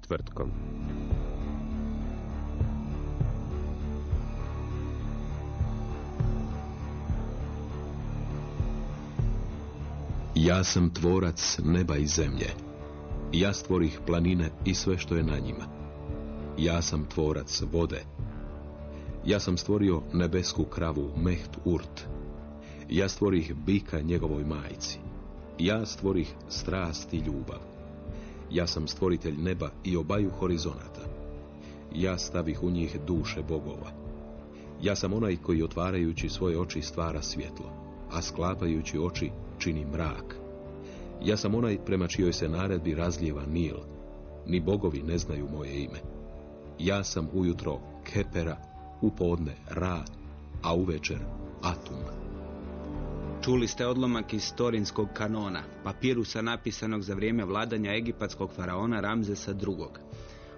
Četvrtkom. Ja sam tvorac neba i zemlje. Ja stvorih planine i sve što je na njima. Ja sam tvorac vode. Ja sam stvorio nebesku kravu Meht Urt. Ja stvorih bika njegovoj majci. Ja stvorih strast i ljubav. Ja sam stvoritelj neba i obaju horizonata. Ja stavih u njih duše bogova. Ja sam onaj koji otvarajući svoje oči stvara svjetlo, a sklapajući oči čini mrak. Ja sam onaj prema čijoj se naredbi razlijeva Nil. Ni bogovi ne znaju moje ime. Ja sam ujutro Kepera, u podne Ra, a uvečer Atum. Čuli ste odlomak iz Torinskog kanona, papirusa napisanog za vrijeme vladanja egipatskog faraona Ramzesa II.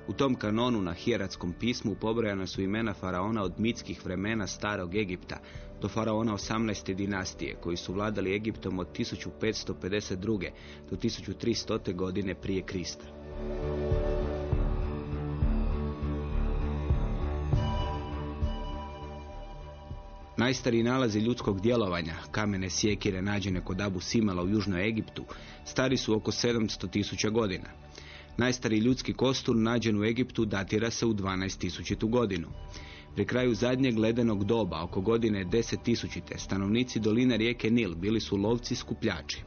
U tom kanonu na hijeratskom pismu pobrojana su imena faraona od mitskih vremena starog Egipta do faraona 18. dinastije koji su vladali Egiptom od 1552. do 1300. godine prije Krista. Najstariji nalazi ljudskog djelovanja, kamene sjekire nađene kod Abu Simala u Južnoj Egiptu, stari su oko 700 tisuća godina. Najstariji ljudski kostur nađen u Egiptu datira se u 12.000. godinu. Pri kraju zadnjeg ledenog doba, oko godine 10.000. stanovnici doline rijeke Nil bili su lovci skupljači.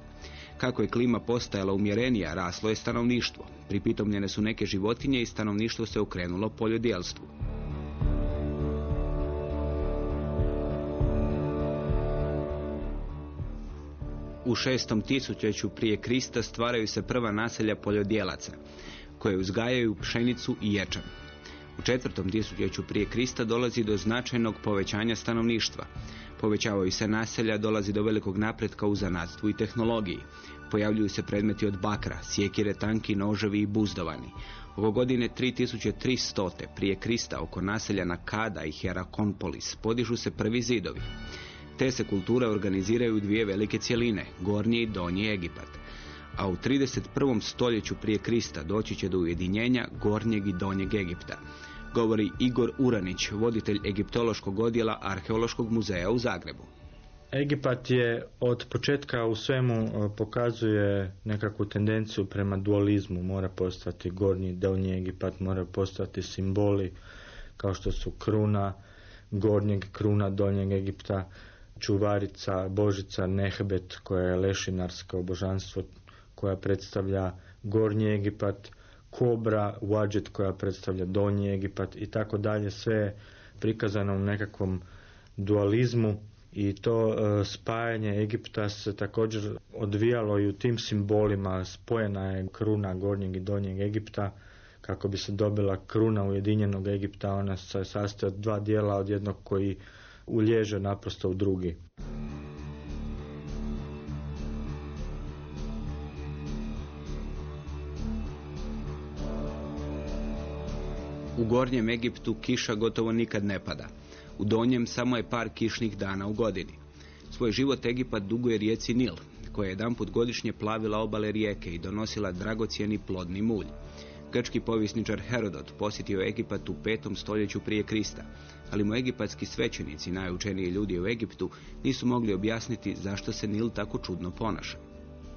Kako je klima postajala umjerenija, raslo je stanovništvo. Pripitomljene su neke životinje i stanovništvo se okrenulo poljodjelstvu. U šestom tisućeću prije Krista stvaraju se prva naselja poljodjelaca, koje uzgajaju pšenicu i ječam. U četvrtom tisućeću prije Krista dolazi do značajnog povećanja stanovništva. Povećavaju se naselja, dolazi do velikog napretka u zanatstvu i tehnologiji. Pojavljuju se predmeti od bakra, sjekire, tanki, noževi i buzdovani. Oko godine 3300. prije Krista oko naselja Nakada i Herakonpolis podižu se prvi zidovi. Te se kulture organiziraju u dvije velike cjeline, Gornji i Donji Egipat. A u 31. stoljeću prije Krista doći će do ujedinjenja Gornjeg i Donjeg Egipta. Govori Igor Uranić, voditelj egiptološkog odjela Arheološkog muzeja u Zagrebu. Egipat je od početka u svemu e, pokazuje nekakvu tendenciju prema dualizmu. Mora postati gornji donji Egipat, mora postati simboli kao što su kruna gornjeg, kruna donjeg Egipta, čuvarica, božica, Nehbet koja je lešinarsko božanstvo koja predstavlja gornji Egipat, kobra, Wadjet koja predstavlja donji Egipat i tako dalje, sve je prikazano u nekakvom dualizmu i to e, spajanje Egipta se također odvijalo i u tim simbolima, spojena je kruna gornjeg i donjeg Egipta kako bi se dobila kruna Ujedinjenog Egipta, ona se sastoji od dva dijela, od jednog koji ulježe naprosto u drugi. U Gornjem Egiptu kiša gotovo nikad ne pada. U Donjem samo je par kišnih dana u godini. Svoj život Egipat duguje rijeci Nil, koja je jedanput godišnje plavila obale rijeke i donosila dragocjeni plodni mulj. Grčki povjesničar Herodot posjetio Egipat u petom stoljeću prije Krista, ali mu egipatski svećenici, najučeniji ljudi u Egiptu, nisu mogli objasniti zašto se Nil tako čudno ponaša.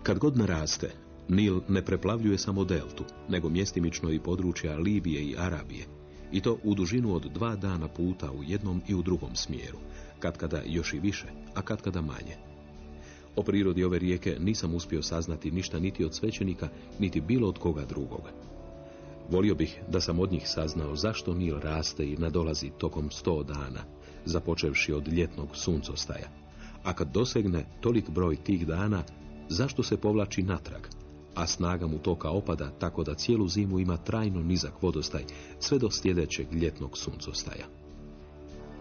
Kad god naraste, Nil ne preplavljuje samo deltu, nego mjestimično i područja Libije i Arabije I to u dužinu od dva dana puta u jednom i u drugom smjeru, katkada još i više, a katkada manje. O prirodi ove rijeke nisam uspio saznati ništa niti od svećenika, niti bilo od koga drugoga. Volio bih da sam od njih saznao zašto Nil raste i nadolazi tokom sto dana, započevši od ljetnog suncostaja. A kad dosegne tolik broj tih dana, zašto se povlači natrag, a snaga mu toka opada tako da cijelu zimu ima trajno nizak vodostaj sve do sljedećeg ljetnog suncostaja.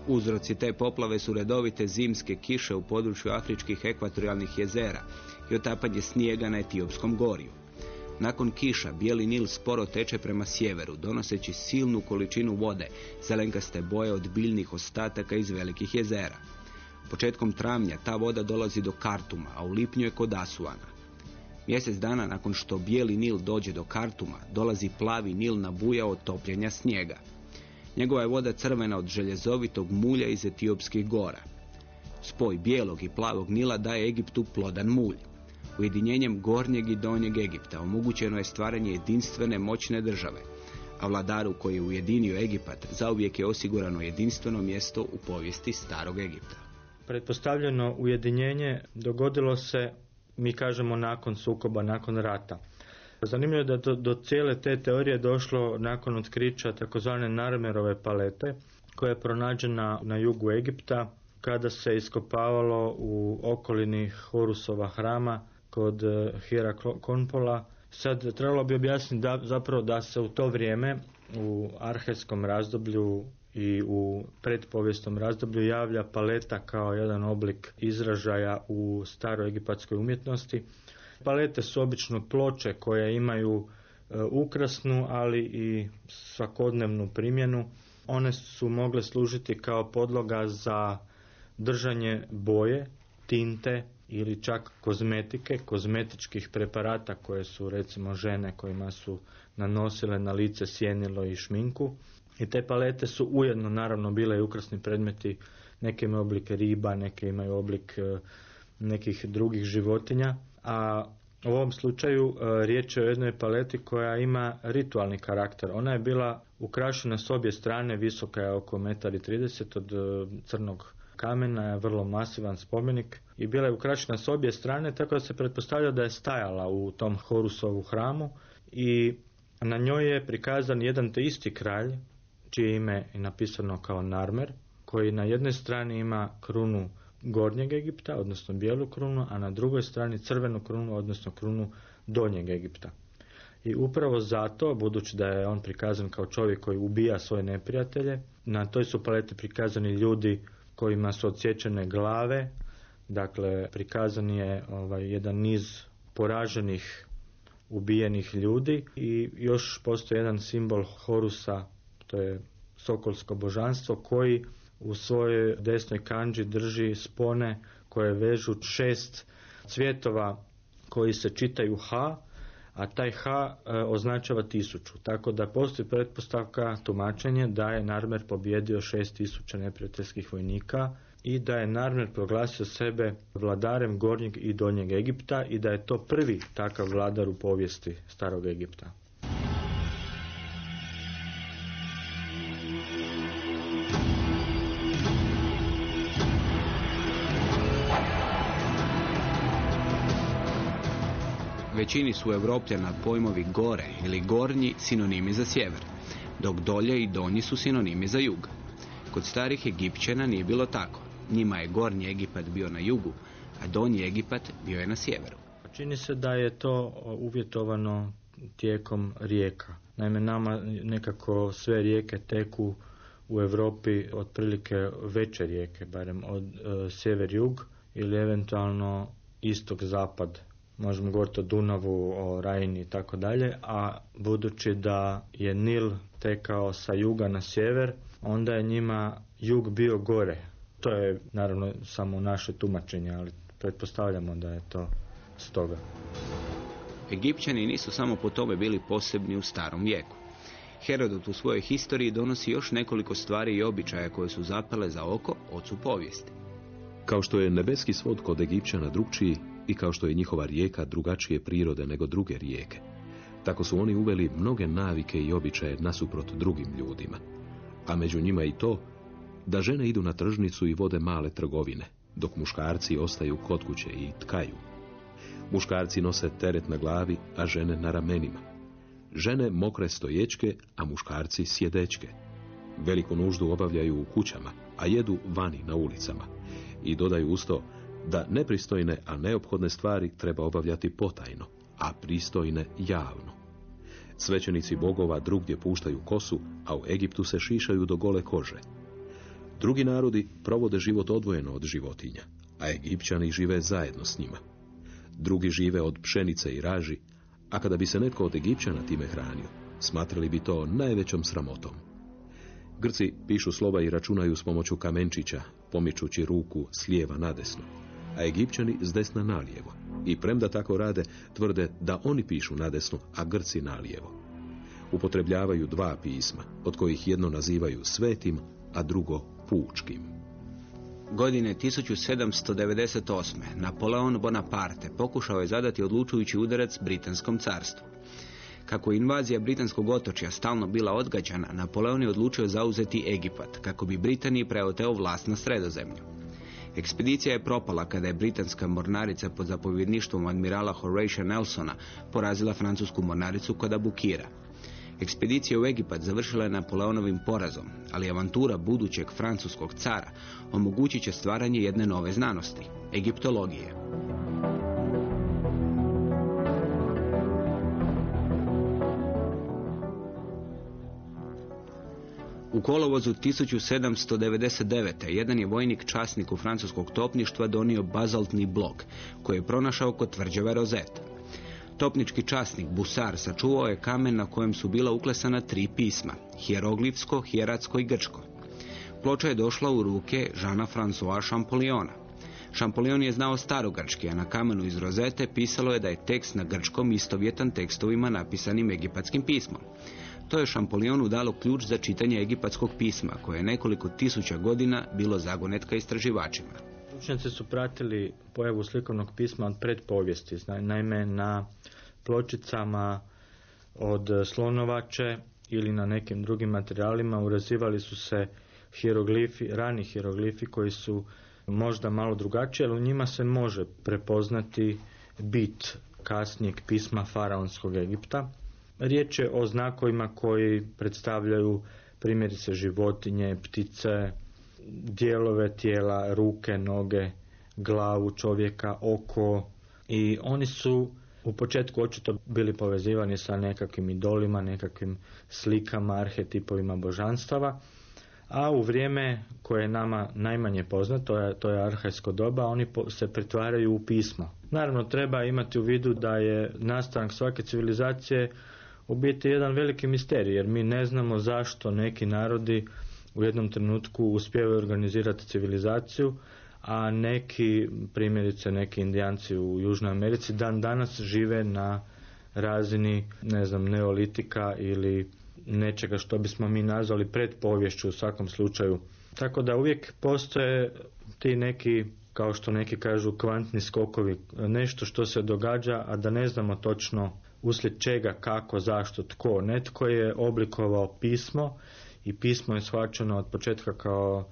Uzroci te poplave su redovite zimske kiše u području afričkih ekvatorijalnih jezera i otapanje snijega na Etiopskom goriju. Nakon kiša bijeli Nil sporo teče prema sjeveru, donoseći silnu količinu vode, zelenkaste boje od biljnih ostataka iz velikih jezera. Početkom travnja ta voda dolazi do Kartuma, a u lipnju je kod Asuana. Mjesec dana nakon što bijeli Nil dođe do Kartuma, dolazi plavi Nil na buja od topljenja snijega. Njegova je voda crvena od željezovitog mulja iz etiopskih gora. Spoj bijelog i plavog Nila daje Egiptu plodan mulj. Ujedinjenjem gornjeg i donjeg Egipta omogućeno je stvaranje jedinstvene moćne države, a vladaru koji je ujedinio Egipat zauvijek je osigurano jedinstveno mjesto u povijesti starog Egipta. Pretpostavljeno ujedinjenje dogodilo se, mi kažemo, nakon sukoba, nakon rata. Zanimljivo je da do, do cijele te teorije došlo nakon otkrića takozvane Narmerove palete, koja je pronađena na jugu Egipta kada se iskopavalo u okolini Horusova hrama kod eh, Hira Konpola. Sad trebalo bi objasniti da, zapravo da se u to vrijeme u arhetskom razdoblju i u predpovijesnom razdoblju javlja paleta kao jedan oblik izražaja u staroj egipatskoj umjetnosti. Palete su obično ploče koje imaju e, ukrasnu, ali i svakodnevnu primjenu. One su mogle služiti kao podloga za držanje boje, tinte ili čak kozmetike, kozmetičkih preparata koje su recimo žene kojima su nanosile na lice sjenilo i šminku. I te palete su ujedno naravno bile i ukrasni predmeti, neke imaju oblik riba, neke imaju oblik e, nekih drugih životinja, a u ovom slučaju e, riječ je o jednoj paleti koja ima ritualni karakter. Ona je bila ukrašena s obje strane, visoka je oko 1,30 od e, crnog kamena, je vrlo masivan spomenik i bila je ukrašena s obje strane, tako da se pretpostavlja da je stajala u tom Horusovu hramu i na njoj je prikazan jedan te isti kralj, čije ime je napisano kao Narmer, koji na jednoj strani ima krunu gornjeg Egipta, odnosno bijelu krunu, a na drugoj strani crvenu krunu, odnosno krunu donjeg Egipta. I upravo zato, budući da je on prikazan kao čovjek koji ubija svoje neprijatelje, na toj su paleti prikazani ljudi kojima su odsječene glave, dakle prikazan je ovaj, jedan niz poraženih ubijenih ljudi i još postoji jedan simbol Horusa, to je sokolsko božanstvo koji u svojoj desnoj kanđi drži spone koje vežu šest cvjetova koji se čitaju H, a taj H e, označava tisuću. Tako da postoji pretpostavka tumačenje da je Narmer pobjedio šest tisuća neprijateljskih vojnika i da je Narmer proglasio sebe vladarem Gornjeg i Donjeg Egipta i da je to prvi takav vladar u povijesti Starog Egipta. Većini su Evropljana pojmovi gore ili gornji sinonimi za sjever, dok dolje i donji su sinonimi za jug. Kod starih Egipćana nije bilo tako. Njima je gornji Egipat bio na jugu, a donji Egipat bio je na sjeveru. Čini se da je to uvjetovano tijekom rijeka. Naime, nama nekako sve rijeke teku u Europi otprilike veće rijeke, barem od e, sjever-jug ili eventualno istok-zapad možemo govoriti o Dunavu, o Rajni i tako dalje, a budući da je Nil tekao sa juga na sjever, onda je njima jug bio gore. To je naravno samo naše tumačenje, ali pretpostavljamo da je to stoga. Egipćani nisu samo po tome bili posebni u starom vijeku. Herodot u svojoj historiji donosi još nekoliko stvari i običaja koje su zapele za oko ocu povijesti. Kao što je nebeski svod kod Egipćana drugčiji, i kao što je njihova rijeka drugačije prirode nego druge rijeke. Tako su oni uveli mnoge navike i običaje nasuprot drugim ljudima. a među njima i to da žene idu na tržnicu i vode male trgovine, dok muškarci ostaju kod kuće i tkaju. Muškarci nose teret na glavi, a žene na ramenima. Žene mokre stoječke, a muškarci sjedečke. Veliku nuždu obavljaju u kućama, a jedu vani na ulicama. I dodaju usto da nepristojne, a neophodne stvari treba obavljati potajno, a pristojne javno. Svećenici bogova drugdje puštaju kosu, a u Egiptu se šišaju do gole kože. Drugi narodi provode život odvojeno od životinja, a Egipćani žive zajedno s njima. Drugi žive od pšenice i raži, a kada bi se netko od Egipćana time hranio, smatrali bi to najvećom sramotom. Grci pišu slova i računaju s pomoću kamenčića, pomičući ruku s lijeva na desno, a Egipćani s desna na lijevo. I premda tako rade, tvrde da oni pišu na desno, a Grci na lijevo. Upotrebljavaju dva pisma, od kojih jedno nazivaju svetim, a drugo pučkim. Godine 1798. Napoleon Bonaparte pokušao je zadati odlučujući udarac Britanskom carstvu. Kako je invazija britanskog otočja stalno bila odgađana, Napoleon je odlučio zauzeti Egipat, kako bi Britaniji preoteo vlast na sredozemlju. Ekspedicija je propala kada je britanska mornarica pod zapovjedništvom admirala Horatia Nelsona porazila francusku mornaricu kod Abukira. Ekspedicija u Egipat završila je Napoleonovim porazom, ali avantura budućeg francuskog cara omogućit će stvaranje jedne nove znanosti, egiptologije. U kolovozu 1799. jedan je vojnik časniku francuskog topništva donio bazaltni blok koji je pronašao kod tvrđave Rozeta. Topnički časnik Busar sačuvao je kamen na kojem su bila uklesana tri pisma, hieroglifsko, hijeratsko i grčko. Ploča je došla u ruke Žana François Champoliona. Champollion je znao starogrčki, a na kamenu iz rozete pisalo je da je tekst na grčkom istovjetan tekstovima napisanim egipatskim pismom. To je Šampolionu dalo ključ za čitanje egipatskog pisma, koje je nekoliko tisuća godina bilo zagonetka istraživačima. Učenci su pratili pojavu slikovnog pisma od predpovijesti. Naime, na pločicama od slonovače ili na nekim drugim materijalima urazivali su se hieroglifi, rani hieroglifi koji su možda malo drugačiji, ali u njima se može prepoznati bit kasnijeg pisma faraonskog Egipta. Riječ je o znakovima koji predstavljaju primjerice životinje, ptice, dijelove tijela, ruke, noge, glavu čovjeka, oko i oni su u početku očito bili povezivani sa nekakvim idolima, nekakvim slikama, arhetipovima božanstava, a u vrijeme koje je nama najmanje poznato, to je, arhajsko doba, oni se pretvaraju u pismo. Naravno, treba imati u vidu da je nastanak svake civilizacije u biti jedan veliki misterij, jer mi ne znamo zašto neki narodi u jednom trenutku uspijevaju organizirati civilizaciju, a neki, primjerice neki indijanci u Južnoj Americi, dan danas žive na razini, ne znam, neolitika ili nečega što bismo mi nazvali predpovješću u svakom slučaju. Tako da uvijek postoje ti neki, kao što neki kažu, kvantni skokovi, nešto što se događa, a da ne znamo točno uslijed čega, kako, zašto, tko. Netko je oblikovao pismo i pismo je shvaćeno od početka kao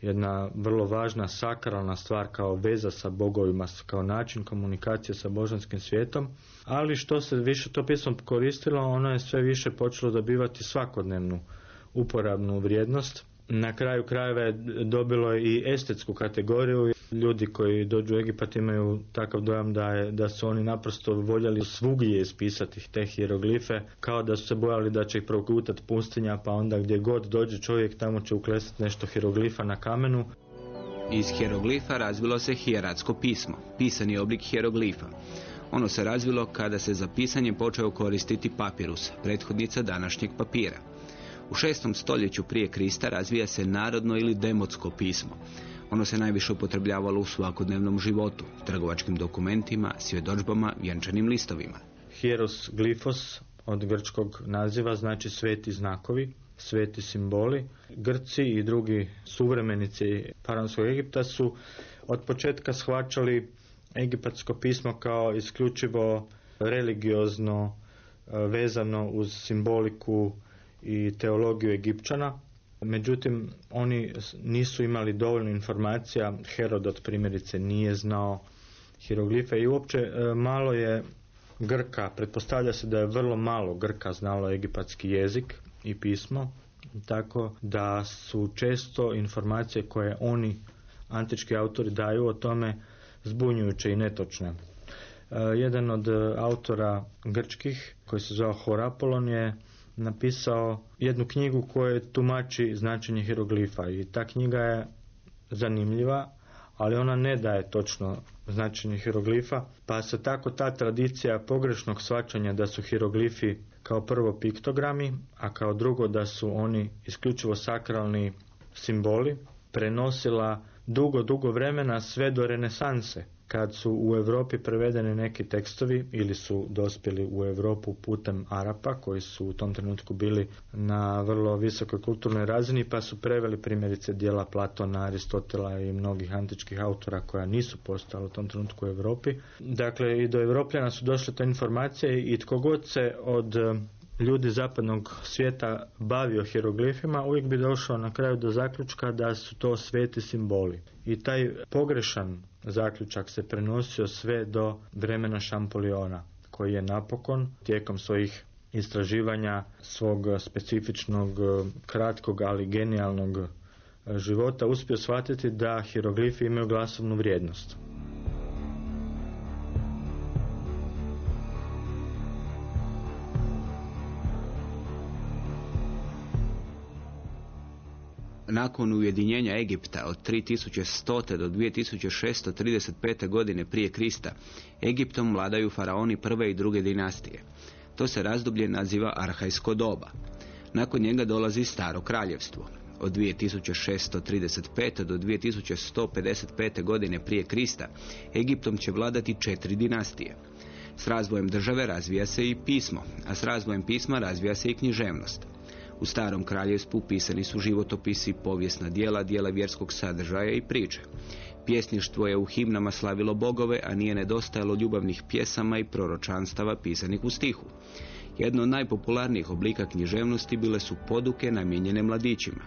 jedna vrlo važna sakralna stvar kao veza sa bogovima, kao način komunikacije sa božanskim svijetom, ali što se više to pismo koristilo, ono je sve više počelo dobivati svakodnevnu uporabnu vrijednost. Na kraju krajeva je dobilo i estetsku kategoriju Ljudi koji dođu u Egipat imaju takav dojam da, je, da su oni naprosto voljeli svugdje ispisati te hieroglife, kao da su se bojali da će ih progutati pustinja, pa onda gdje god dođe čovjek tamo će uklesati nešto hieroglifa na kamenu. Iz hieroglifa razvilo se hijeratsko pismo, pisani oblik hieroglifa. Ono se razvilo kada se za pisanje počeo koristiti papirus, prethodnica današnjeg papira. U šestom stoljeću prije Krista razvija se narodno ili demotsko pismo. Ono se najviše upotrebljavalo u svakodnevnom životu, trgovačkim dokumentima, svjedočbama, vjenčanim listovima. Hieros glifos od grčkog naziva znači sveti znakovi, sveti simboli. Grci i drugi suvremenici Paranskog Egipta su od početka shvaćali egipatsko pismo kao isključivo religiozno vezano uz simboliku i teologiju Egipćana Međutim, oni nisu imali dovoljno informacija, Herodot primjerice nije znao hieroglife i uopće e, malo je Grka, pretpostavlja se da je vrlo malo Grka znalo egipatski jezik i pismo, tako da su često informacije koje oni, antički autori, daju o tome zbunjujuće i netočne. E, jedan od autora grčkih, koji se zove Horapolon, je napisao jednu knjigu koja tumači značenje hieroglifa i ta knjiga je zanimljiva, ali ona ne daje točno značenje hieroglifa, pa se tako ta tradicija pogrešnog svačanja da su hieroglifi kao prvo piktogrami, a kao drugo da su oni isključivo sakralni simboli, prenosila dugo, dugo vremena sve do renesanse kad su u Europi prevedeni neki tekstovi ili su dospjeli u Europu putem Arapa koji su u tom trenutku bili na vrlo visokoj kulturnoj razini pa su preveli primjerice dijela Platona, Aristotela i mnogih antičkih autora koja nisu postala u tom trenutku u Europi. Dakle i do Europljana su došle te informacije i tko god se od ljudi zapadnog svijeta bavio hieroglifima, uvijek bi došao na kraju do zaključka da su to sveti simboli. I taj pogrešan zaključak se prenosio sve do vremena Šampoliona, koji je napokon tijekom svojih istraživanja svog specifičnog, kratkog, ali genijalnog života uspio shvatiti da hieroglifi imaju glasovnu vrijednost. Nakon ujedinjenja Egipta od 3100. do 2635. godine prije Krista, Egiptom vladaju faraoni prve i druge dinastije. To se razdoblje naziva arhajsko doba. Nakon njega dolazi staro kraljevstvo. Od 2635. do 2155. godine prije Krista, Egiptom će vladati četiri dinastije. S razvojem države razvija se i pismo, a s razvojem pisma razvija se i književnost. U starom kraljevstvu pisani su životopisi, povijesna dijela, dijela vjerskog sadržaja i priče. Pjesništvo je u himnama slavilo bogove, a nije nedostajalo ljubavnih pjesama i proročanstava pisanih u stihu. Jedno od najpopularnijih oblika književnosti bile su poduke namijenjene mladićima.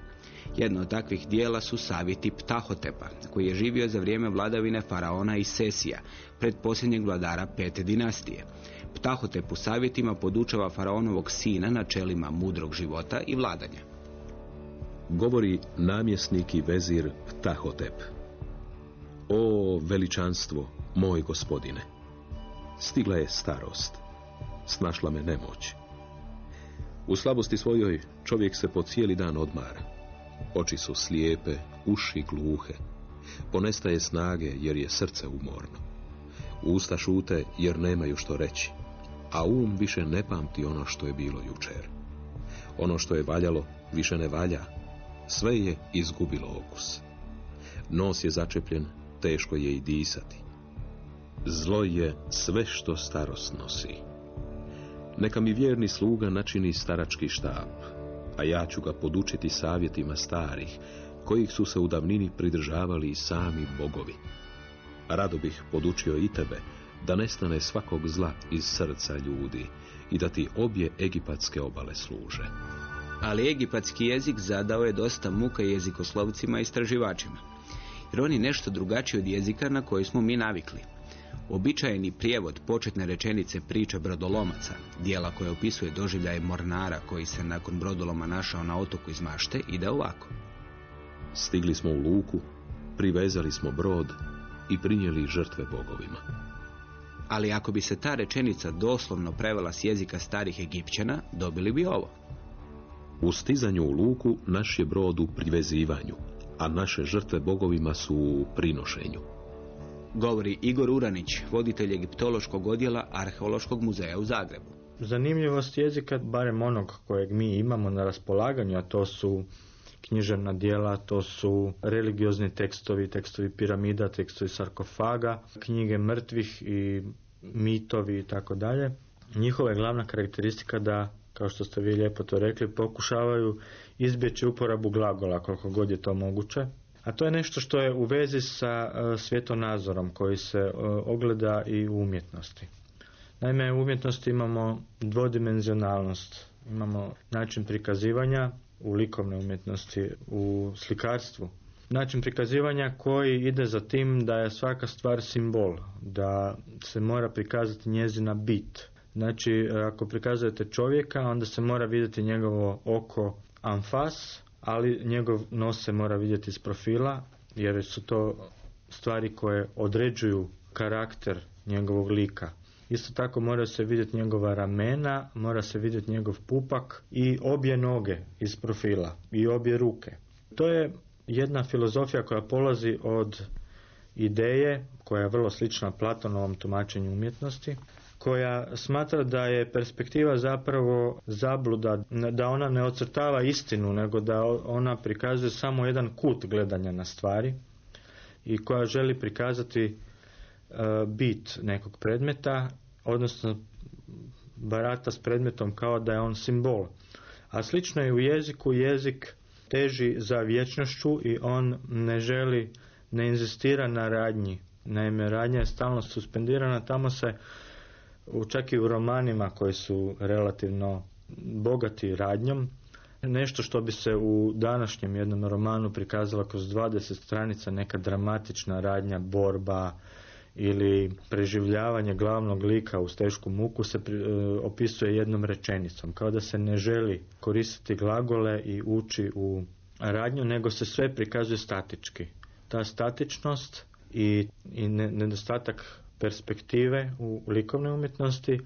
Jedno od takvih dijela su savjeti Ptahotepa, koji je živio za vrijeme vladavine faraona i Sesija, pred posljednjeg vladara pete dinastije. Ptahotep u savjetima podučava faraonovog sina na čelima mudrog života i vladanja. Govori namjesnik i vezir Ptahotep. O veličanstvo, moj gospodine! Stigla je starost, snašla me nemoć. U slabosti svojoj čovjek se po cijeli dan odmara. Oči su slijepe, uši gluhe. Ponestaje snage jer je srce umorno. Usta šute jer nemaju što reći a um više ne pamti ono što je bilo jučer. Ono što je valjalo više ne valja, sve je izgubilo okus. Nos je začepljen, teško je i disati. Zlo je sve što starost nosi. Neka mi vjerni sluga načini starački štab, a ja ću ga podučiti savjetima starih, kojih su se u davnini pridržavali i sami bogovi. Rado bih podučio i tebe, da nestane svakog zla iz srca ljudi i da ti obje egipatske obale služe. Ali egipatski jezik zadao je dosta muka jezikoslovcima i istraživačima. Jer on je nešto drugačiji od jezika na koji smo mi navikli. Običajeni prijevod početne rečenice priča brodolomaca, dijela koje opisuje doživljaj mornara koji se nakon brodoloma našao na otoku iz mašte, ide ovako. Stigli smo u luku, privezali smo brod i prinijeli žrtve bogovima ali ako bi se ta rečenica doslovno prevela s jezika starih Egipćana, dobili bi ovo. U stizanju u luku naš je brod u privezivanju, a naše žrtve bogovima su u prinošenju. Govori Igor Uranić, voditelj egiptološkog odjela Arheološkog muzeja u Zagrebu. Zanimljivost jezika, barem onog kojeg mi imamo na raspolaganju, a to su književna dijela, to su religiozni tekstovi, tekstovi piramida, tekstovi sarkofaga, knjige mrtvih i mitovi i tako dalje. Njihova je glavna karakteristika da, kao što ste vi lijepo to rekli, pokušavaju izbjeći uporabu glagola koliko god je to moguće. A to je nešto što je u vezi sa e, svjetonazorom koji se e, ogleda i u umjetnosti. Naime, u umjetnosti imamo dvodimenzionalnost. Imamo način prikazivanja u likovnoj umjetnosti, u slikarstvu. Način prikazivanja koji ide za tim da je svaka stvar simbol, da se mora prikazati njezina bit. Znači, ako prikazujete čovjeka, onda se mora vidjeti njegovo oko anfas, ali njegov nos se mora vidjeti iz profila, jer su to stvari koje određuju karakter njegovog lika. Isto tako mora se vidjeti njegova ramena, mora se vidjeti njegov pupak i obje noge iz profila i obje ruke. To je jedna filozofija koja polazi od ideje koja je vrlo slična Platonovom tumačenju umjetnosti, koja smatra da je perspektiva zapravo zabluda, da ona ne ocrtava istinu, nego da ona prikazuje samo jedan kut gledanja na stvari i koja želi prikazati e, bit nekog predmeta, odnosno barata s predmetom kao da je on simbol. A slično je u jeziku, jezik teži za vječnošću i on ne želi, ne inzistira na radnji. Naime, radnja je stalno suspendirana, tamo se čak i u romanima koji su relativno bogati radnjom, nešto što bi se u današnjem jednom romanu prikazalo kroz 20 stranica, neka dramatična radnja, borba ili preživljavanje glavnog lika u tešku muku se e, opisuje jednom rečenicom, kao da se ne želi koristiti glagole i ući u radnju, nego se sve prikazuje statički. Ta statičnost i, i nedostatak perspektive u likovnoj umjetnosti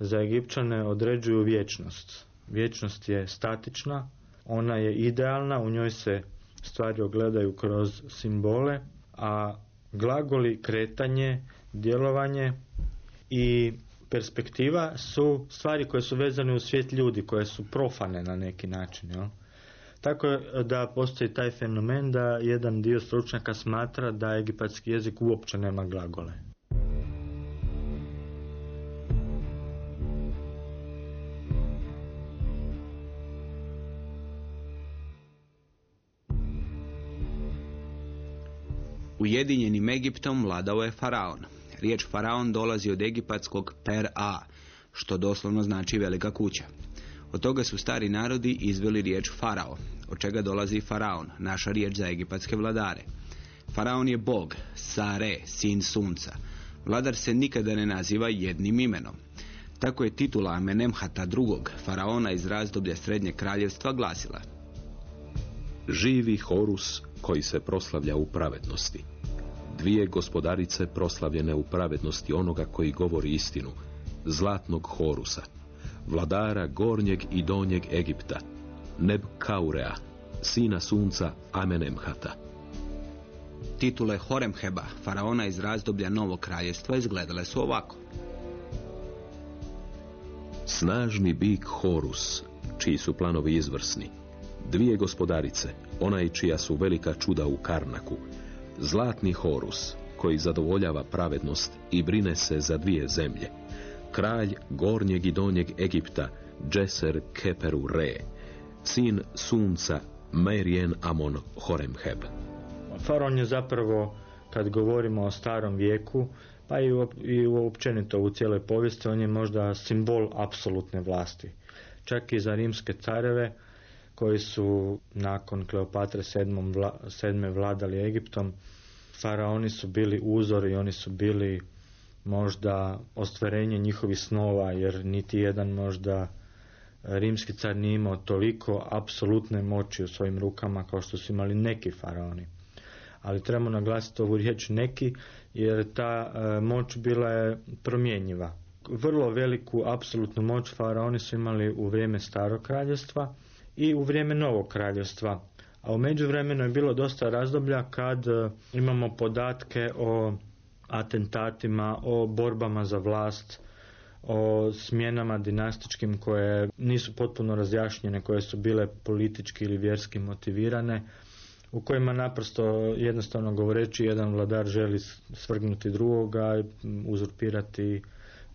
za Egipćane određuju vječnost. Vječnost je statična, ona je idealna, u njoj se stvari ogledaju kroz simbole, a glagoli kretanje, djelovanje i perspektiva su stvari koje su vezane u svijet ljudi, koje su profane na neki način. Jel? Tako da postoji taj fenomen da jedan dio stručnjaka smatra da egipatski jezik uopće nema glagole. Ujedinjenim Egiptom vladao je faraon. Riječ faraon dolazi od egipatskog per a, što doslovno znači velika kuća. Od toga su stari narodi izveli riječ farao, od čega dolazi faraon, naša riječ za egipatske vladare. Faraon je bog, Sare, sin sunca. Vladar se nikada ne naziva jednim imenom. Tako je titula Amenemhata II. faraona iz razdoblja Srednjeg kraljevstva glasila. Živi Horus koji se proslavlja u pravednosti. Dvije gospodarice proslavljene u pravednosti onoga koji govori istinu, zlatnog Horusa, vladara gornjeg i donjeg Egipta, Neb Kaurea, sina sunca Amenemhata. Titule Horemheba, faraona iz razdoblja Novog kraljevstva, izgledale su ovako. Snažni bik Horus, čiji su planovi izvrsni, dvije gospodarice, onaj čija su velika čuda u Karnaku, zlatni Horus, koji zadovoljava pravednost i brine se za dvije zemlje, kralj gornjeg i donjeg Egipta, Džeser Keperu Re, sin sunca Merien Amon Horemheb. Faraon je zapravo, kad govorimo o starom vijeku, pa i, i općenito u cijeloj povijesti, on je možda simbol apsolutne vlasti. Čak i za rimske careve, koji su nakon Kleopatre sedme vladali Egiptom, faraoni su bili uzor i oni su bili možda ostvarenje njihovih snova, jer niti jedan možda rimski car nije imao toliko apsolutne moći u svojim rukama kao što su imali neki faraoni. Ali trebamo naglasiti ovu riječ neki, jer ta e, moć bila je promjenjiva. Vrlo veliku apsolutnu moć faraoni su imali u vrijeme starog kraljevstva, i u vrijeme Novog kraljevstva. A u međuvremenu je bilo dosta razdoblja kad e, imamo podatke o atentatima, o borbama za vlast, o smjenama dinastičkim koje nisu potpuno razjašnjene, koje su bile politički ili vjerski motivirane, u kojima naprosto jednostavno govoreći jedan vladar želi svrgnuti drugoga, uzurpirati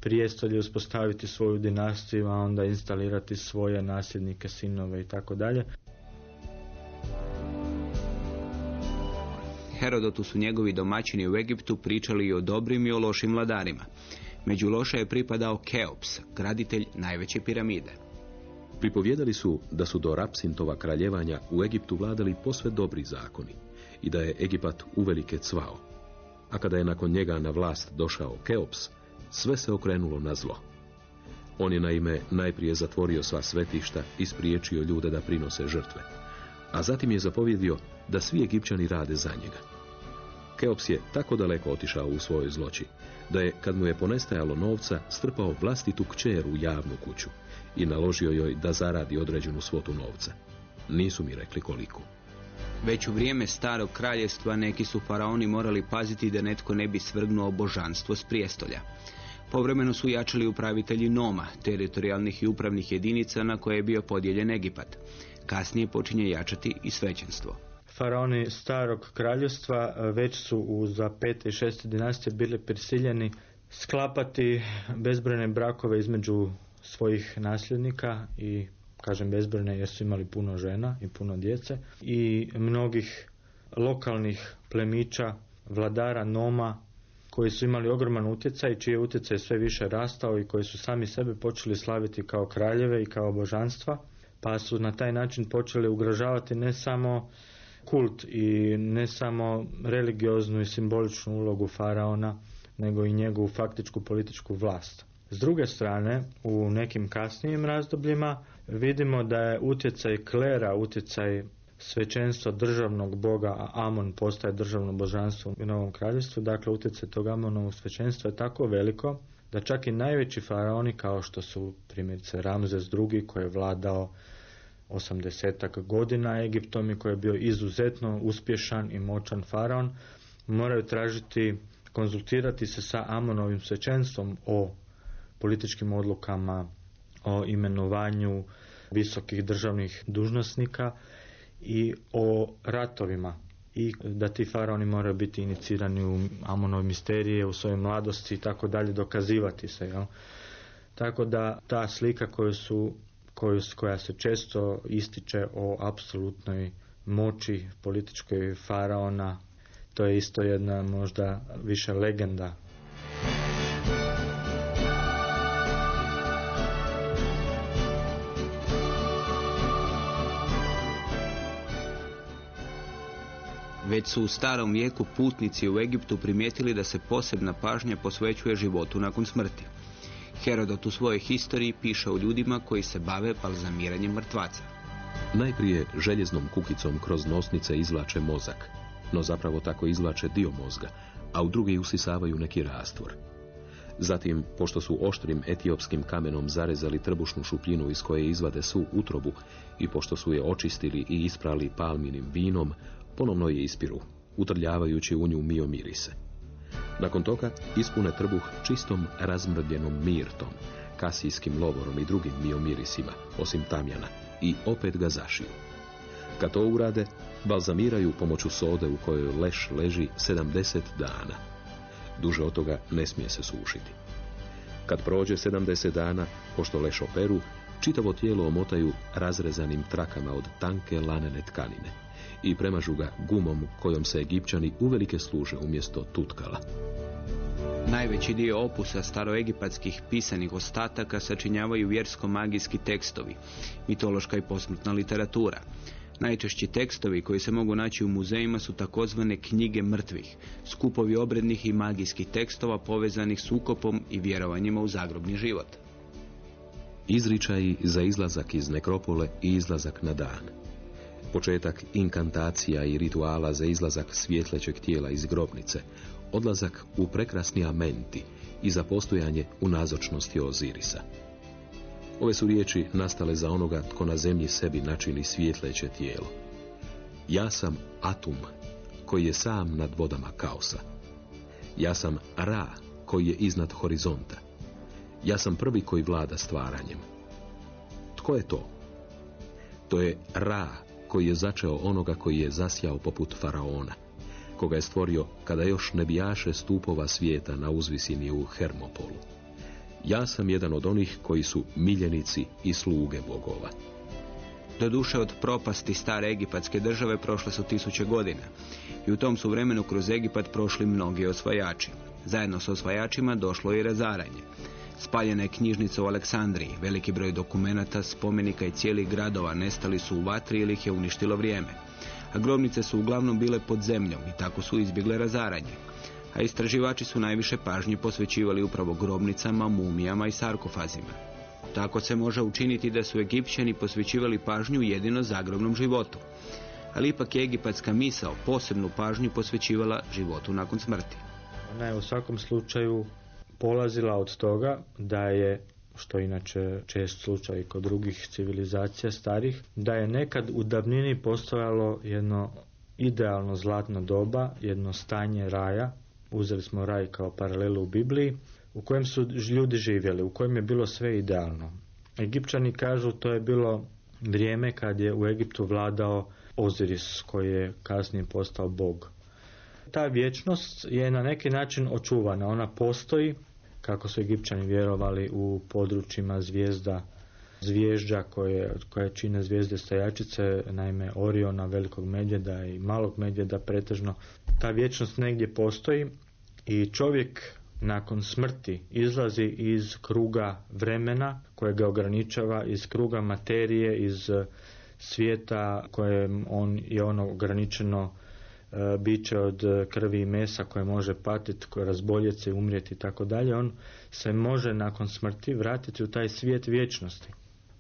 prijestolje, uspostaviti svoju dinastiju, a onda instalirati svoje nasljednike, sinove i tako dalje. Herodotu su njegovi domaćini u Egiptu pričali i o dobrim i o lošim vladarima. Među loša je pripadao Keops, graditelj najveće piramide. Pripovjedali su da su do Rapsintova kraljevanja u Egiptu vladali posve dobri zakoni i da je Egipat uvelike cvao. A kada je nakon njega na vlast došao Keops, sve se okrenulo na zlo. On je naime najprije zatvorio sva svetišta i spriječio ljude da prinose žrtve, a zatim je zapovjedio da svi Egipćani rade za njega. Keops je tako daleko otišao u svojoj zloći, da je, kad mu je ponestajalo novca, strpao vlastitu kćer u javnu kuću i naložio joj da zaradi određenu svotu novca. Nisu mi rekli koliko. Već u vrijeme starog kraljevstva neki su faraoni morali paziti da netko ne bi svrgnuo božanstvo s prijestolja. Povremeno su jačali upravitelji Noma, teritorijalnih i upravnih jedinica na koje je bio podijeljen Egipat. Kasnije počinje jačati i svećenstvo. Faraoni starog kraljevstva već su u za pete i šeste dinastije bili prisiljeni sklapati bezbrojne brakove između svojih nasljednika i kažem bezbrojne jer su imali puno žena i puno djece i mnogih lokalnih plemića, vladara, noma koji su imali ogroman utjecaj čiji je utjecaj sve više rastao i koji su sami sebe počeli slaviti kao kraljeve i kao božanstva pa su na taj način počeli ugrožavati ne samo kult i ne samo religioznu i simboličnu ulogu faraona nego i njegovu faktičku političku vlast. S druge strane, u nekim kasnijim razdobljima vidimo da je utjecaj klera, utjecaj svećenstva državnog boga, Amon postaje državno božanstvo u Novom kraljevstvu, dakle utjecaj tog Amonovog svećenstva je tako veliko da čak i najveći faraoni kao što su primjerice Ramzes II koji je vladao osamdesetak godina Egiptom i koji je bio izuzetno uspješan i moćan faraon, moraju tražiti, konzultirati se sa Amonovim svećenstvom o političkim odlukama, o imenovanju visokih državnih dužnosnika i o ratovima i da ti faraoni moraju biti inicirani u Amonove misterije, u svojoj mladosti i tako dalje, dokazivati se. Jel? Tako da ta slika koju su, koju, koja se često ističe o apsolutnoj moći političkoj faraona, to je isto jedna možda više legenda Već su u starom vijeku putnici u Egiptu primijetili da se posebna pažnja posvećuje životu nakon smrti. Herodot u svojoj historiji piše o ljudima koji se bave balzamiranjem mrtvaca. Najprije željeznom kukicom kroz nosnice izvlače mozak, no zapravo tako izvlače dio mozga, a u drugi usisavaju neki rastvor. Zatim, pošto su oštrim etiopskim kamenom zarezali trbušnu šupljinu iz koje izvade svu utrobu i pošto su je očistili i isprali palminim vinom, ponovno je ispiru, utrljavajući u nju mio mirise. Nakon toga ispune trbuh čistom razmrbljenom mirtom, kasijskim lovorom i drugim miomirisima, osim tamjana, i opet ga zašiju. Kad to urade, balzamiraju pomoću sode u kojoj leš leži 70 dana. Duže od toga ne smije se sušiti. Kad prođe 70 dana, pošto leš operu, čitavo tijelo omotaju razrezanim trakama od tanke lanene tkanine i premažu ga gumom kojom se Egipćani uvelike služe umjesto tutkala. Najveći dio opusa staroegipatskih pisanih ostataka sačinjavaju vjersko-magijski tekstovi, mitološka i posmrtna literatura. Najčešći tekstovi koji se mogu naći u muzejima su takozvane knjige mrtvih, skupovi obrednih i magijskih tekstova povezanih s ukopom i vjerovanjima u zagrobni život. Izričaji za izlazak iz nekropole i izlazak na dan početak inkantacija i rituala za izlazak svjetlećeg tijela iz grobnice, odlazak u prekrasni amenti i za postojanje u nazočnosti Ozirisa. Ove su riječi nastale za onoga tko na zemlji sebi načini svjetleće tijelo. Ja sam Atum, koji je sam nad vodama kaosa. Ja sam Ra, koji je iznad horizonta. Ja sam prvi koji vlada stvaranjem. Tko je to? To je Ra, koji je začeo onoga koji je zasjao poput faraona, koga je stvorio kada još ne bijaše stupova svijeta na uzvisini u Hermopolu. Ja sam jedan od onih koji su miljenici i sluge bogova. Do duše od propasti stare egipatske države prošle su tisuće godina i u tom su vremenu kroz Egipat prošli mnogi osvajači. Zajedno s osvajačima došlo je i razaranje. Spaljena je knjižnica u Aleksandriji, veliki broj dokumenata, spomenika i cijelih gradova nestali su u vatri ili ih je uništilo vrijeme. A grobnice su uglavnom bile pod zemljom i tako su izbjegle razaranje. A istraživači su najviše pažnje posvećivali upravo grobnicama, mumijama i sarkofazima. Tako se može učiniti da su Egipćani posvećivali pažnju jedino zagrobnom životu. Ali ipak je egipatska misao posebnu pažnju posvećivala životu nakon smrti. Ona u svakom slučaju polazila od toga da je što inače čest slučaj kod drugih civilizacija starih, da je nekad u davnini postojalo jedno idealno zlatno doba, jedno stanje raja, uzeli smo raj kao paralelu u Bibliji, u kojem su ljudi živjeli, u kojem je bilo sve idealno. Egipćani kažu to je bilo vrijeme kad je u Egiptu vladao Oziris koji je kasnije postao bog. Ta vječnost je na neki način očuvana, ona postoji kako su Egipćani vjerovali u područjima zvijezda zvježđa koje, koje čine zvijezde stajačice, naime Oriona, velikog medvjeda i malog medvjeda pretežno. Ta vječnost negdje postoji i čovjek nakon smrti izlazi iz kruga vremena koje ga ograničava, iz kruga materije, iz svijeta kojem on je ono ograničeno biće od krvi i mesa koje može patiti, koje razboljeti se, umrijeti i tako dalje, on se može nakon smrti vratiti u taj svijet vječnosti,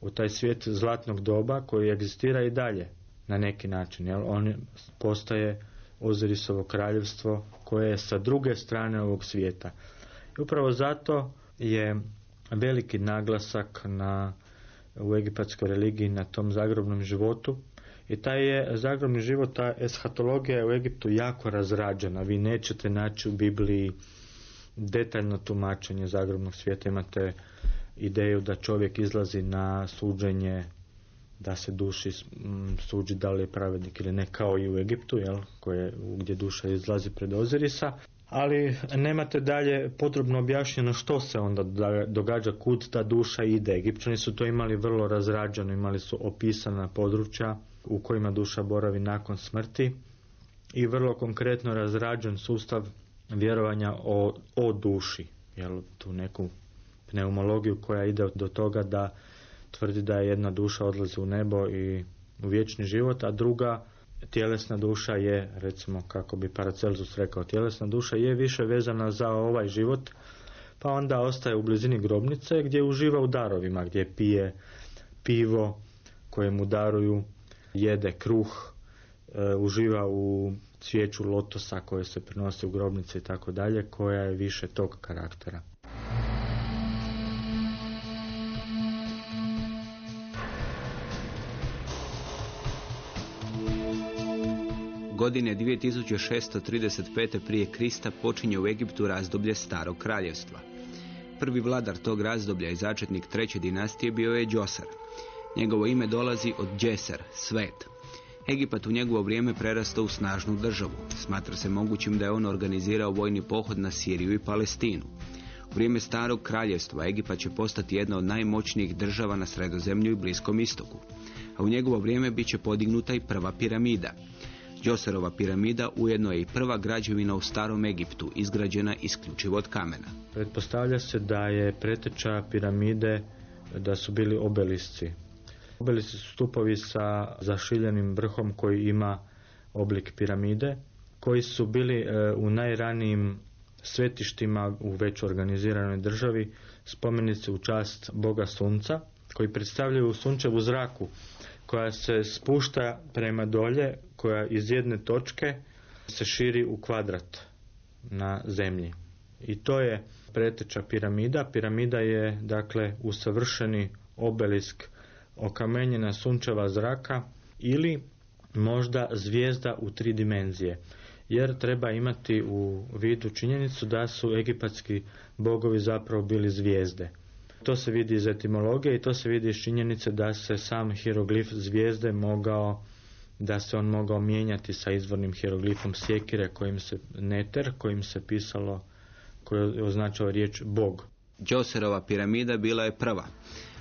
u taj svijet zlatnog doba koji egzistira i dalje na neki način. Jel? On postaje Ozirisovo kraljevstvo koje je sa druge strane ovog svijeta. I upravo zato je veliki naglasak na u egipatskoj religiji na tom zagrobnom životu i taj je zagrobni život, ta eshatologija je u Egiptu jako razrađena. Vi nećete naći u Bibliji detaljno tumačenje zagrobnog svijeta. Imate ideju da čovjek izlazi na suđenje da se duši suđi da li je pravednik ili ne kao i u Egiptu, jel, koje, gdje duša izlazi pred Ozirisa ali nemate dalje podrobno objašnjeno što se onda događa, kud ta duša ide. Egipćani su to imali vrlo razrađeno, imali su opisana područja u kojima duša boravi nakon smrti i vrlo konkretno razrađen sustav vjerovanja o, o duši, jel, tu neku pneumologiju koja ide do toga da tvrdi da je jedna duša odlazi u nebo i u vječni život, a druga tjelesna duša je, recimo kako bi Paracelsus rekao, tjelesna duša je više vezana za ovaj život, pa onda ostaje u blizini grobnice gdje uživa u darovima, gdje pije pivo koje mu daruju, jede kruh, e, uživa u cvijeću lotosa koje se prinose u grobnice i tako dalje, koja je više tog karaktera. Godine 2635. prije Krista počinje u Egiptu razdoblje Starog kraljevstva. Prvi vladar tog razdoblja i začetnik treće dinastije bio je Džosar. Njegovo ime dolazi od Džeser, svet. Egipat u njegovo vrijeme prerastao u snažnu državu. Smatra se mogućim da je on organizirao vojni pohod na Siriju i Palestinu. U vrijeme starog kraljevstva Egipat će postati jedna od najmoćnijih država na sredozemlju i Bliskom istoku. A u njegovo vrijeme bit će podignuta i prva piramida. Djoserova piramida ujedno je i prva građevina u starom Egiptu, izgrađena isključivo od kamena. Pretpostavlja se da je preteča piramide da su bili obelisci. Obelisci su stupovi sa zašiljenim vrhom koji ima oblik piramide, koji su bili e, u najranijim svetištima u već organiziranoj državi spomenice u čast Boga Sunca, koji predstavljaju sunčevu zraku koja se spušta prema dolje, koja iz jedne točke se širi u kvadrat na zemlji. I to je preteča piramida. Piramida je dakle usavršeni obelisk okamenjena sunčeva zraka ili možda zvijezda u tri dimenzije. Jer treba imati u vidu činjenicu da su egipatski bogovi zapravo bili zvijezde. To se vidi iz etimologije i to se vidi iz činjenice da se sam hieroglif zvijezde mogao da se on mogao mijenjati sa izvornim hieroglifom sjekire kojim se neter, kojim se pisalo, koji je riječ bog. Džoserova piramida bila je prva,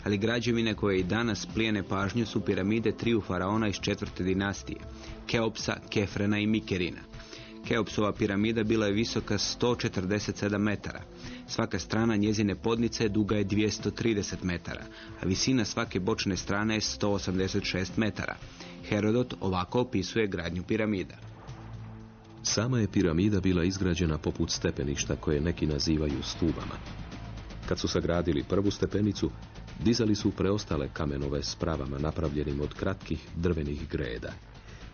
ali građevine koje i danas plijene pažnju su piramide triju faraona iz četvrte dinastije, Keopsa, Kefrena i Mikerina. Keopsova piramida bila je visoka 147 metara. Svaka strana njezine podnice duga je 230 metara, a visina svake bočne strane je 186 metara. Herodot ovako opisuje gradnju piramida. Sama je piramida bila izgrađena poput stepeništa koje neki nazivaju stubama. Kad su sagradili prvu stepenicu, dizali su preostale kamenove s pravama napravljenim od kratkih drvenih greda.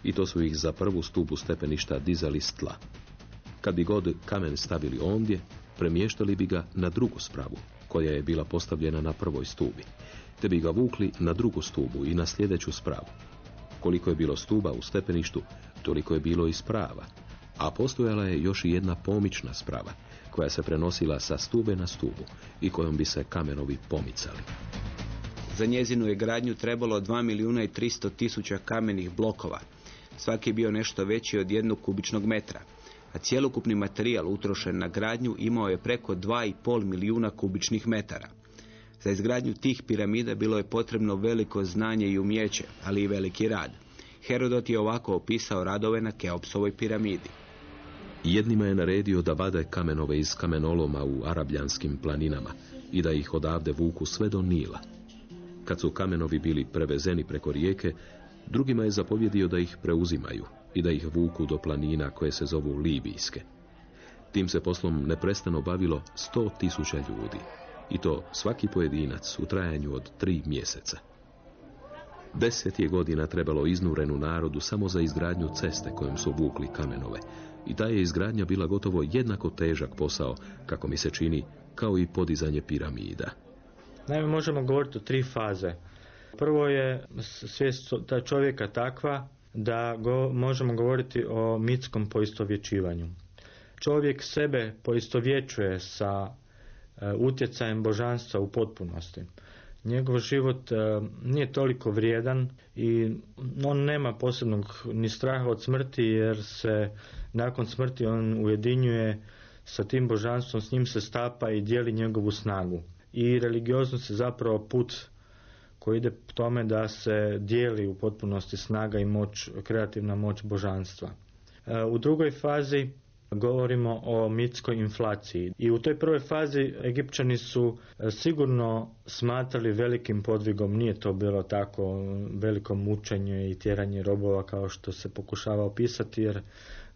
I to su ih za prvu stubu stepeništa dizali s tla. Kad bi god kamen stavili ondje, premještali bi ga na drugu spravu, koja je bila postavljena na prvoj stubi, te bi ga vukli na drugu stubu i na sljedeću spravu. Koliko je bilo stuba u stepeništu, toliko je bilo i sprava, a postojala je još i jedna pomična sprava, koja se prenosila sa stube na stubu i kojom bi se kamenovi pomicali. Za njezinu je gradnju trebalo 2 milijuna i 300 tisuća kamenih blokova. Svaki je bio nešto veći od jednog kubičnog metra, a cjelokupni materijal utrošen na gradnju imao je preko 2,5 milijuna kubičnih metara. Za izgradnju tih piramida bilo je potrebno veliko znanje i umjeće, ali i veliki rad. Herodot je ovako opisao radove na Keopsovoj piramidi. Jednima je naredio da vade kamenove iz kamenoloma u arabljanskim planinama i da ih odavde vuku sve do Nila. Kad su kamenovi bili prevezeni preko rijeke, drugima je zapovjedio da ih preuzimaju i da ih vuku do planina koje se zovu Libijske. Tim se poslom neprestano bavilo sto tisuća ljudi i to svaki pojedinac u trajanju od tri mjeseca. Deset je godina trebalo iznurenu narodu samo za izgradnju ceste kojom su vukli kamenove i ta je izgradnja bila gotovo jednako težak posao, kako mi se čini, kao i podizanje piramida. Naime, možemo govoriti o tri faze. Prvo je svijest ta čovjeka takva da go, možemo govoriti o mitskom poistovjećivanju. Čovjek sebe poistovjećuje sa e, utjecajem božanstva u potpunosti. Njegov život e, nije toliko vrijedan i on nema posebnog ni straha od smrti jer se nakon smrti on ujedinjuje sa tim božanstvom, s njim se stapa i dijeli njegovu snagu. I religioznost je zapravo put koji ide tome da se dijeli u potpunosti snaga i moć, kreativna moć božanstva. E, u drugoj fazi govorimo o mitskoj inflaciji. I u toj prvoj fazi Egipćani su e, sigurno smatrali velikim podvigom, nije to bilo tako veliko mučenje i tjeranje robova kao što se pokušava opisati, jer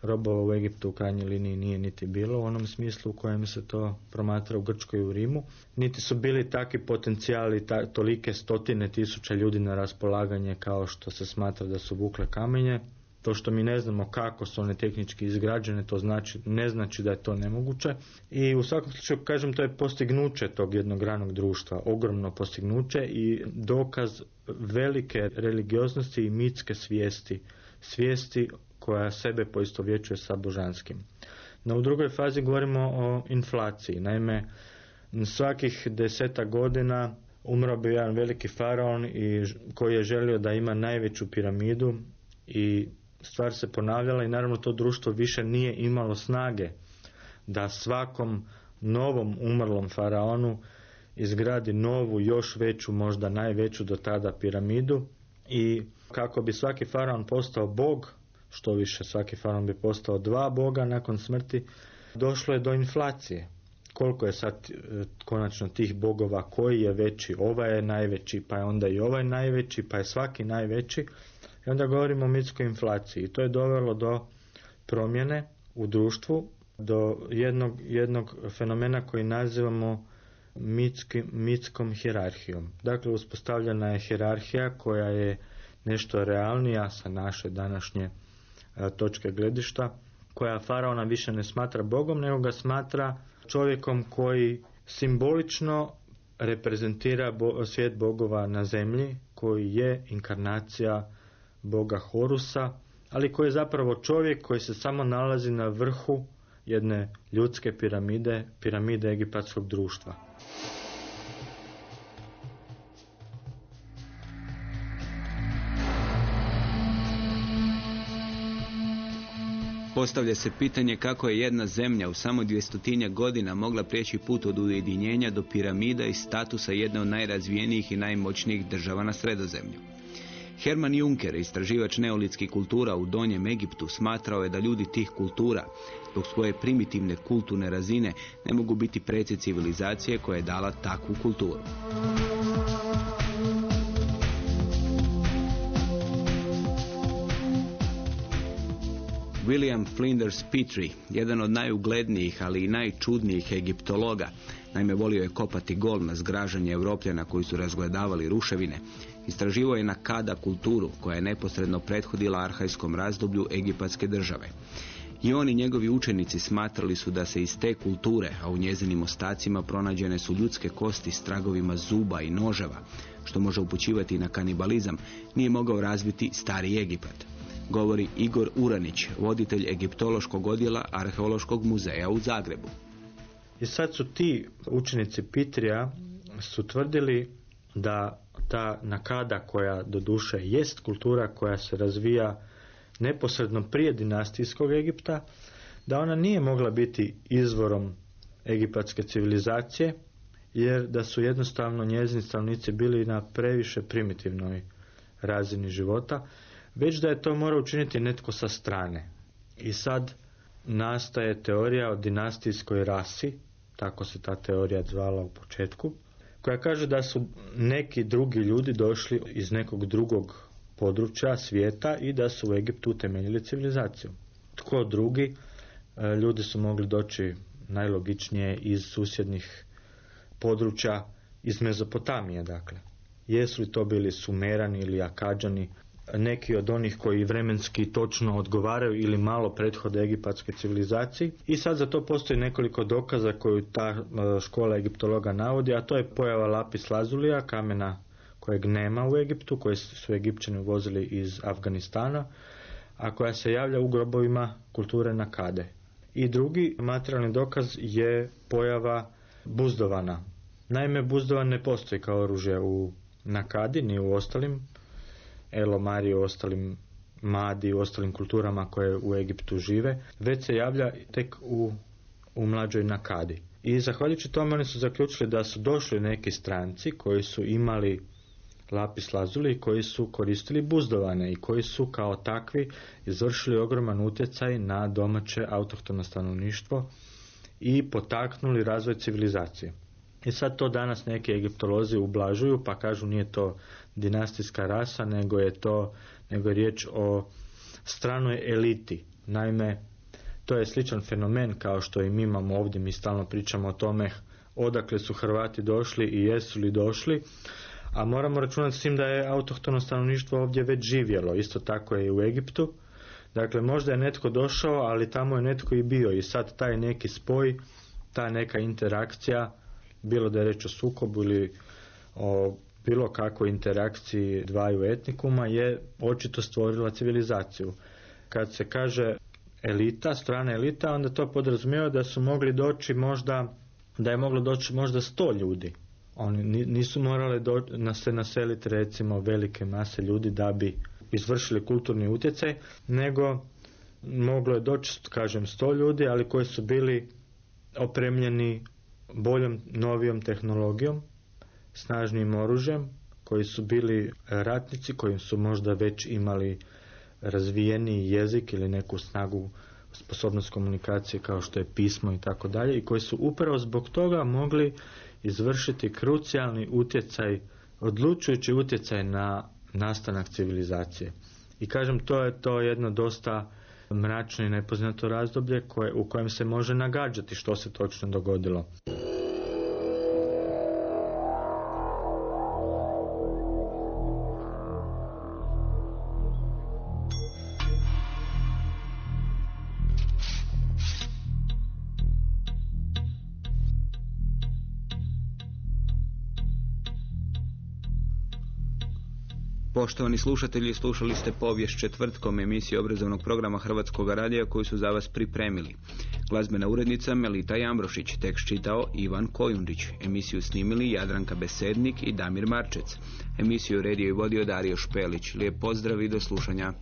robova u Egiptu u krajnjoj liniji nije niti bilo u onom smislu u kojem se to promatra u Grčkoj i u Rimu. Niti su bili takvi potencijali, ta, tolike stotine tisuća ljudi na raspolaganje kao što se smatra da su vukle kamenje. To što mi ne znamo kako su one tehnički izgrađene, to znači, ne znači da je to nemoguće. I u svakom slučaju, kažem, to je postignuće tog jednog ranog društva, ogromno postignuće i dokaz velike religioznosti i mitske svijesti, svijesti koja sebe poistovjećuje sa božanskim. No u drugoj fazi govorimo o inflaciji. Naime, svakih deseta godina umro bi jedan veliki faraon i koji je želio da ima najveću piramidu i stvar se ponavljala i naravno to društvo više nije imalo snage da svakom novom umrlom faraonu izgradi novu, još veću, možda najveću do tada piramidu i kako bi svaki faraon postao bog, što više svaki faraon bi postao dva boga nakon smrti, došlo je do inflacije. Koliko je sad e, konačno tih bogova, koji je veći, ovaj je najveći, pa je onda i ovaj najveći, pa je svaki najveći. I onda govorimo o mitskoj inflaciji. To je dovelo do promjene u društvu, do jednog, jednog fenomena koji nazivamo mitski, mitskom hierarhijom. Dakle, uspostavljena je hierarhija koja je nešto realnija sa naše današnje E, točke gledišta koja faraona više ne smatra bogom nego ga smatra čovjekom koji simbolično reprezentira svijet bogova na zemlji koji je inkarnacija boga Horusa ali koji je zapravo čovjek koji se samo nalazi na vrhu jedne ljudske piramide, piramide egipatskog društva. Postavlja se pitanje kako je jedna zemlja u samo dvjestotinja godina mogla prijeći put od ujedinjenja do piramida i statusa jedne od najrazvijenijih i najmoćnijih država na sredozemlju. Herman Juncker, istraživač neolitskih kultura u Donjem Egiptu, smatrao je da ljudi tih kultura, zbog svoje primitivne kulturne razine, ne mogu biti preci civilizacije koja je dala takvu kulturu. William Flinders Petrie, jedan od najuglednijih, ali i najčudnijih egiptologa, naime volio je kopati gol na zgražanje Europljana koji su razgledavali ruševine, istraživao je na kada kulturu koja je neposredno prethodila arhajskom razdoblju egipatske države. I oni njegovi učenici smatrali su da se iz te kulture, a u njezinim ostacima pronađene su ljudske kosti s tragovima zuba i noževa, što može upućivati na kanibalizam, nije mogao razviti stari Egipat govori Igor Uranić, voditelj egiptološkog odjela Arheološkog muzeja u Zagrebu. I sad su ti učenici Pitrija su tvrdili da ta nakada koja doduše jest kultura koja se razvija neposredno prije dinastijskog Egipta, da ona nije mogla biti izvorom egipatske civilizacije, jer da su jednostavno njezini stanovnici bili na previše primitivnoj razini života, već da je to mora učiniti netko sa strane. I sad nastaje teorija o dinastijskoj rasi, tako se ta teorija zvala u početku, koja kaže da su neki drugi ljudi došli iz nekog drugog područja svijeta i da su u Egiptu utemeljili civilizaciju. Tko drugi? E, ljudi su mogli doći najlogičnije iz susjednih područja, iz Mezopotamije, dakle. Jesu li to bili Sumerani ili Akadžani, neki od onih koji vremenski točno odgovaraju ili malo prethode egipatskoj civilizaciji i sad za to postoji nekoliko dokaza koju ta e, škola egiptologa navodi, a to je pojava lapis lazulija, kamena kojeg nema u Egiptu, koje su Egipćani uvozili iz Afganistana, a koja se javlja u grobovima kulture Nakade. I drugi materijalni dokaz je pojava buzdovana. Naime, buzdovan ne postoji kao oružje u Nakadi ni u ostalim Elomari i ostalim Madi u ostalim kulturama koje u Egiptu žive, već se javlja tek u, u mlađoj Nakadi. I zahvaljujući tome oni su zaključili da su došli neki stranci koji su imali lapis lazuli i koji su koristili buzdovane i koji su kao takvi izvršili ogroman utjecaj na domaće autohtono stanovništvo i potaknuli razvoj civilizacije. I sad to danas neki egiptolozi ublažuju pa kažu nije to dinastijska rasa, nego je to nego je riječ o stranoj eliti. Naime, to je sličan fenomen kao što i mi imamo ovdje, mi stalno pričamo o tome odakle su Hrvati došli i jesu li došli, a moramo računati s tim da je autohtono stanovništvo ovdje već živjelo, isto tako je i u Egiptu. Dakle, možda je netko došao, ali tamo je netko i bio i sad taj neki spoj, ta neka interakcija, bilo da je reč o sukobu ili o bilo kakvoj interakciji dvaju etnikuma je očito stvorila civilizaciju. Kad se kaže elita, strana elita, onda to podrazumijeva da su mogli doći možda, da je moglo doći možda sto ljudi. Oni nisu morali do, se naseliti recimo velike mase ljudi da bi izvršili kulturni utjecaj, nego moglo je doći, kažem, sto ljudi, ali koji su bili opremljeni boljom, novijom tehnologijom, snažnim oružjem, koji su bili ratnici, koji su možda već imali razvijeni jezik ili neku snagu sposobnost komunikacije kao što je pismo i tako dalje i koji su upravo zbog toga mogli izvršiti krucijalni utjecaj, odlučujući utjecaj na nastanak civilizacije. I kažem, to je to jedno dosta mračno i nepoznato razdoblje koje, u kojem se može nagađati što se točno dogodilo. Poštovani slušatelji, slušali ste povijest četvrtkom emisije obrazovnog programa Hrvatskog radija koju su za vas pripremili. Glazbena urednica Melita Jambrošić, tekst čitao Ivan Kojundić, emisiju snimili Jadranka Besednik i Damir Marčec. Emisiju redio i vodio Dario Špelić. Lijep pozdrav i do slušanja.